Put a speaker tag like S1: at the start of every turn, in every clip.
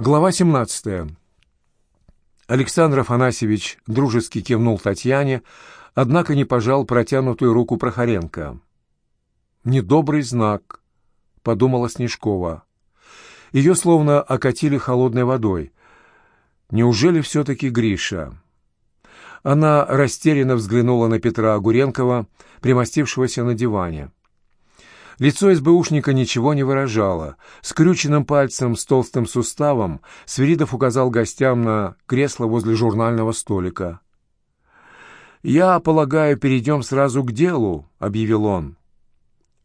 S1: Глава 17. Александр Афанасьевич дружески кивнул Татьяне, однако не пожал протянутую руку Прохоренко. «Недобрый знак», — подумала Снежкова. Ее словно окатили холодной водой. «Неужели все-таки Гриша?» Она растерянно взглянула на Петра Огуренкова, примостившегося на диване. Лицо СБУшника ничего не выражало. Скрюченным пальцем с толстым суставом Свиридов указал гостям на кресло возле журнального столика. «Я полагаю, перейдем сразу к делу», — объявил он.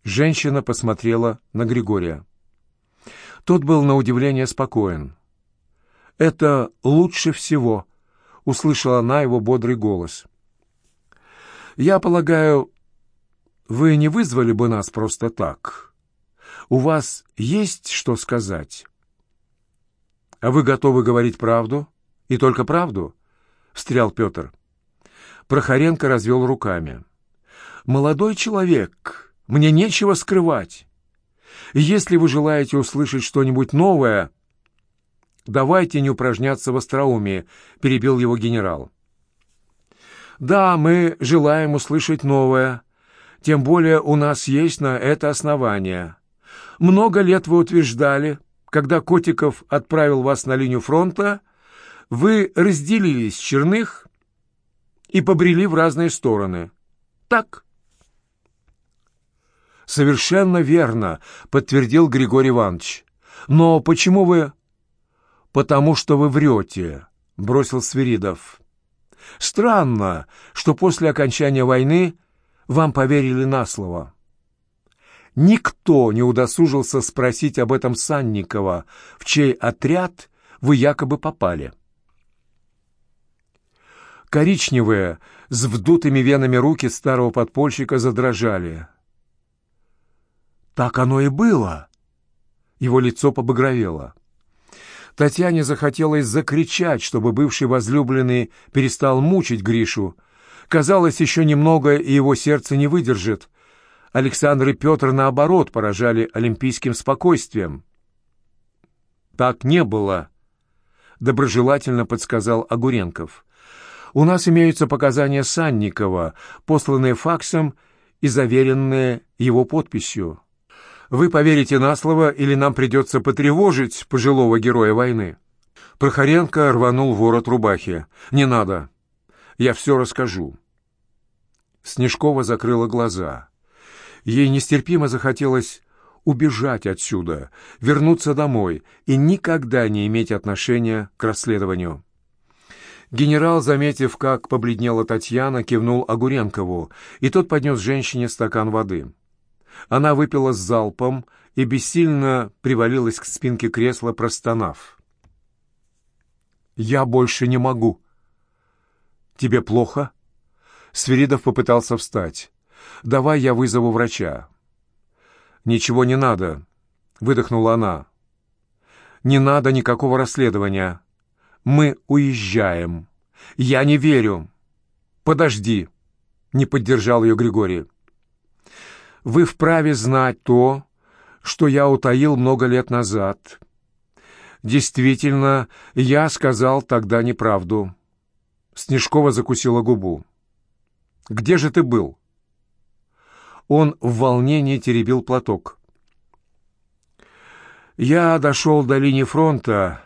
S1: Женщина посмотрела на Григория. Тот был на удивление спокоен. «Это лучше всего», — услышала она его бодрый голос. «Я полагаю, вы не вызвали бы нас просто так. У вас есть что сказать? А вы готовы говорить правду? И только правду? Встрял Петр. Прохоренко развел руками. Молодой человек, мне нечего скрывать. Если вы желаете услышать что-нибудь новое, давайте не упражняться в остроумии, перебил его генерал. Да, мы желаем услышать новое, тем более у нас есть на это основание. Много лет вы утверждали, когда Котиков отправил вас на линию фронта, вы разделились с Черных и побрели в разные стороны. Так? Совершенно верно, подтвердил Григорий Иванович. Но почему вы... Потому что вы врете, бросил Свиридов. Странно, что после окончания войны вам поверили на слово. Никто не удосужился спросить об этом Санникова, в чей отряд вы якобы попали. Коричневые, с вдутыми венами руки старого подпольщика задрожали. «Так оно и было!» Его лицо побагровело. Татьяне захотелось закричать, чтобы бывший возлюбленный перестал мучить Гришу, Казалось, еще немного, и его сердце не выдержит. Александр и Петр, наоборот, поражали олимпийским спокойствием. «Так не было», — доброжелательно подсказал Огуренков. «У нас имеются показания Санникова, посланные факсом и заверенные его подписью. Вы поверите на слово, или нам придется потревожить пожилого героя войны?» Прохоренко рванул ворот рубахи. «Не надо. Я все расскажу». Снежкова закрыла глаза. Ей нестерпимо захотелось убежать отсюда, вернуться домой и никогда не иметь отношения к расследованию. Генерал, заметив, как побледнела Татьяна, кивнул Огуренкову, и тот поднес женщине стакан воды. Она выпила с залпом и бессильно привалилась к спинке кресла, простонав. «Я больше не могу». «Тебе плохо?» Свиридов попытался встать. «Давай я вызову врача». «Ничего не надо», — выдохнула она. «Не надо никакого расследования. Мы уезжаем. Я не верю». «Подожди», — не поддержал ее Григорий. «Вы вправе знать то, что я утаил много лет назад. Действительно, я сказал тогда неправду». Снежкова закусила губу. «Где же ты был?» Он в волнении теребил платок. «Я дошел до линии фронта,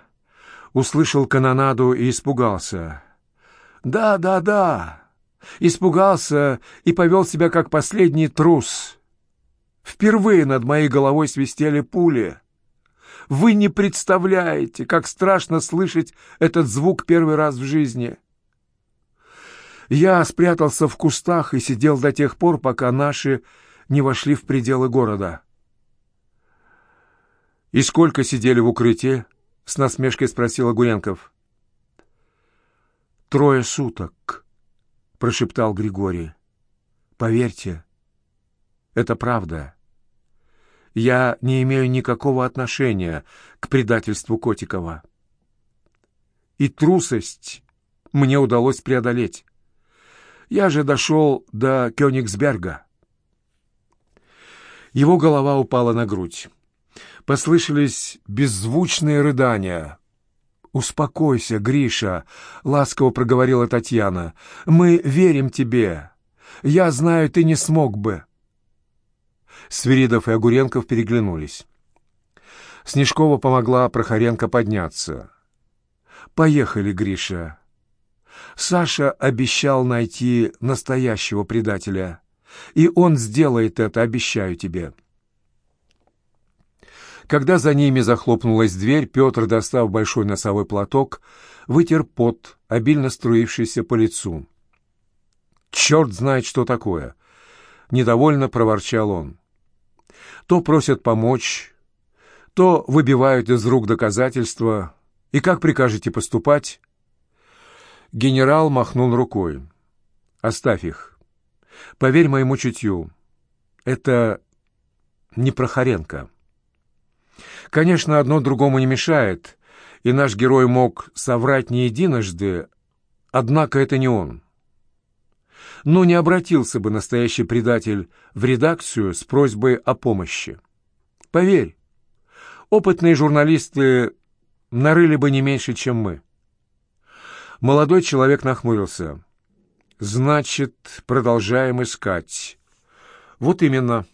S1: услышал канонаду и испугался. Да, да, да, испугался и повел себя как последний трус. Впервые над моей головой свистели пули». Вы не представляете, как страшно слышать этот звук первый раз в жизни. Я спрятался в кустах и сидел до тех пор, пока наши не вошли в пределы города. «И сколько сидели в укрытии?» — с насмешкой спросил Огуренков. «Трое суток», — прошептал Григорий. «Поверьте, это правда. Я не имею никакого отношения к предательству Котикова. И трусость мне удалось преодолеть. Я же дошел до Кёнигсберга. Его голова упала на грудь. Послышались беззвучные рыдания. «Успокойся, Гриша», — ласково проговорила Татьяна. «Мы верим тебе. Я знаю, ты не смог бы». Свиридов и Огуренков переглянулись. Снежкова помогла Прохоренко подняться. «Поехали, Гриша. Саша обещал найти настоящего предателя, и он сделает это, обещаю тебе». Когда за ними захлопнулась дверь, Петр, достав большой носовой платок, вытер пот, обильно струившийся по лицу. «Черт знает, что такое!» — недовольно проворчал он. «То просят помочь, то выбивают из рук доказательства. И как прикажете поступать?» Генерал махнул рукой. «Оставь их. Поверь моему чутью. Это не Прохоренко». Конечно, одно другому не мешает, и наш герой мог соврать не единожды, однако это не он. Но не обратился бы настоящий предатель в редакцию с просьбой о помощи. Поверь, опытные журналисты нарыли бы не меньше, чем мы. Молодой человек нахмурился. «Значит, продолжаем искать». «Вот именно».